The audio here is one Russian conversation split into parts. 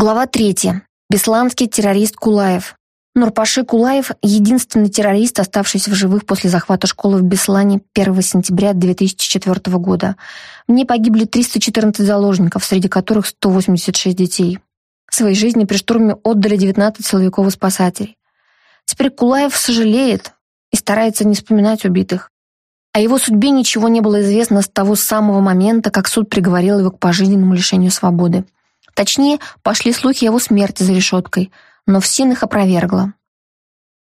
Глава 3. Бесланский террорист Кулаев. Нурпаши Кулаев – единственный террорист, оставшийся в живых после захвата школы в Беслане 1 сентября 2004 года. В ней погибли 314 заложников, среди которых 186 детей. Своей жизни при штурме отдали 19 силовиков спасателей. Теперь Кулаев сожалеет и старается не вспоминать убитых. О его судьбе ничего не было известно с того самого момента, как суд приговорил его к пожизненному лишению свободы. Точнее, пошли слухи его смерти за решеткой, но ФСИН их опровергла.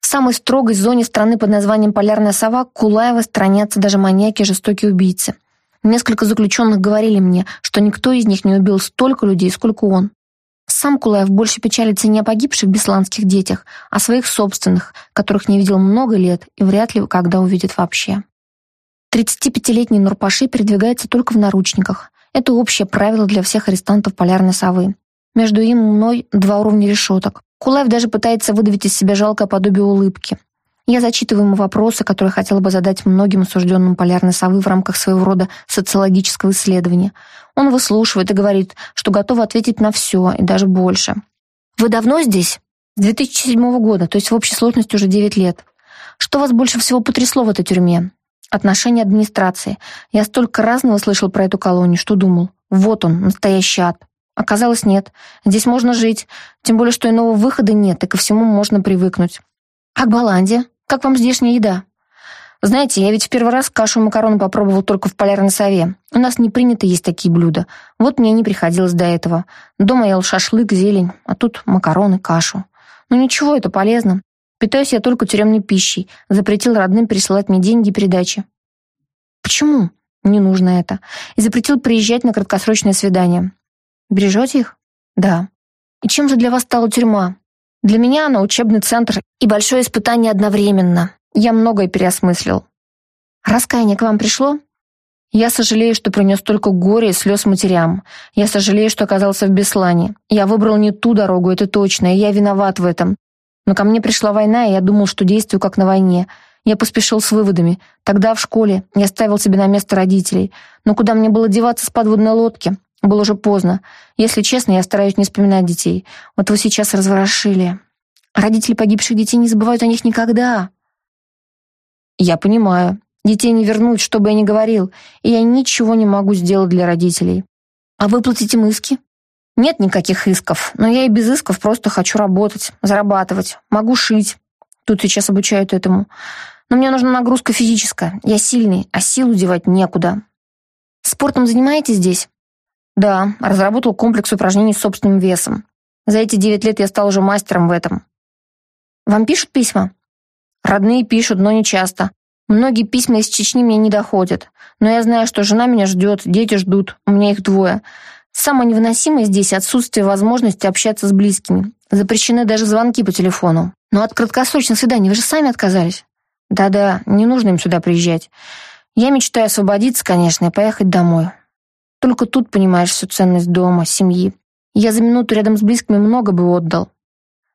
В самой строгой зоне страны под названием «Полярная сова» Кулаева странятся даже маньяки и жестокие убийцы. Несколько заключенных говорили мне, что никто из них не убил столько людей, сколько он. Сам Кулаев больше печалится не о погибших бесланских детях, а о своих собственных, которых не видел много лет и вряд ли когда увидит вообще. 35-летний Нурпаши передвигается только в наручниках. Это общее правило для всех арестантов полярной совы. Между им и мной два уровня решеток. Кулаев даже пытается выдавить из себя жалкое подобие улыбки. Я зачитываю ему вопросы, которые хотела бы задать многим осужденным полярной совы в рамках своего рода социологического исследования. Он выслушивает и говорит, что готов ответить на все и даже больше. «Вы давно здесь?» «С 2007 года, то есть в общей сложности уже 9 лет. Что вас больше всего потрясло в этой тюрьме?» Отношение администрации. Я столько разного слышал про эту колонию, что думал, вот он, настоящий ад. Оказалось, нет. Здесь можно жить, тем более, что иного выхода нет, и ко всему можно привыкнуть. А к Баланде? Как вам здешняя еда? Знаете, я ведь в первый раз кашу и макароны попробовал только в полярной сове. У нас не принято есть такие блюда. Вот мне не приходилось до этого. Дома ел шашлык, зелень, а тут макароны, кашу. Ну ничего, это полезно. Питаюсь я только тюремной пищей. Запретил родным присылать мне деньги и передачи. Почему? Не нужно это. И запретил приезжать на краткосрочные свидания. Бережете их? Да. И чем же для вас стала тюрьма? Для меня она учебный центр и большое испытание одновременно. Я многое переосмыслил. Раскаяние к вам пришло? Я сожалею, что принес только горе и слез матерям. Я сожалею, что оказался в Беслане. Я выбрал не ту дорогу, это точно, и я виноват в этом. Но ко мне пришла война, и я думал, что действую как на войне. Я поспешил с выводами. Тогда в школе я ставил себе на место родителей. Но куда мне было деваться с подводной лодки? Было уже поздно. Если честно, я стараюсь не вспоминать детей. Вот вы сейчас разворошили. Родители погибших детей не забывают о них никогда. Я понимаю. Детей не вернуть, что бы я ни говорил. И я ничего не могу сделать для родителей. А выплатить им иски? Нет никаких исков, но я и без исков просто хочу работать, зарабатывать, могу шить. Тут сейчас обучают этому. Но мне нужна нагрузка физическая. Я сильный, а силу девать некуда. Спортом занимаетесь здесь? Да, разработал комплекс упражнений с собственным весом. За эти девять лет я стал уже мастером в этом. Вам пишут письма? Родные пишут, но не часто. Многие письма из Чечни мне не доходят. Но я знаю, что жена меня ждет, дети ждут, у меня их двое. Самое невыносимое здесь отсутствие возможности общаться с близкими. Запрещены даже звонки по телефону. Но от краткосрочных свиданий вы же сами отказались. Да-да, не нужно им сюда приезжать. Я мечтаю освободиться, конечно, и поехать домой. Только тут понимаешь всю ценность дома, семьи. Я за минуту рядом с близкими много бы отдал.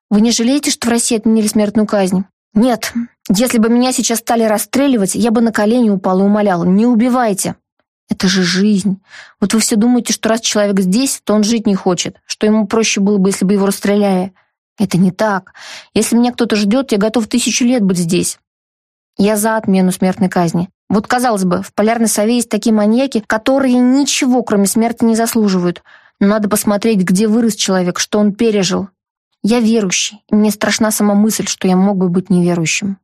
Вы не жалеете, что в России отменили смертную казнь? Нет. Если бы меня сейчас стали расстреливать, я бы на колени упал и умолял: не убивайте. Это же жизнь. Вот вы все думаете, что раз человек здесь, то он жить не хочет, что ему проще было бы, если бы его расстреляли. Это не так. Если меня кто-то ждет, я готов тысячу лет быть здесь. Я за отмену смертной казни. Вот, казалось бы, в полярной сове есть такие маньяки, которые ничего, кроме смерти, не заслуживают. Но надо посмотреть, где вырос человек, что он пережил. Я верующий, и мне страшна сама мысль, что я мог бы быть неверующим.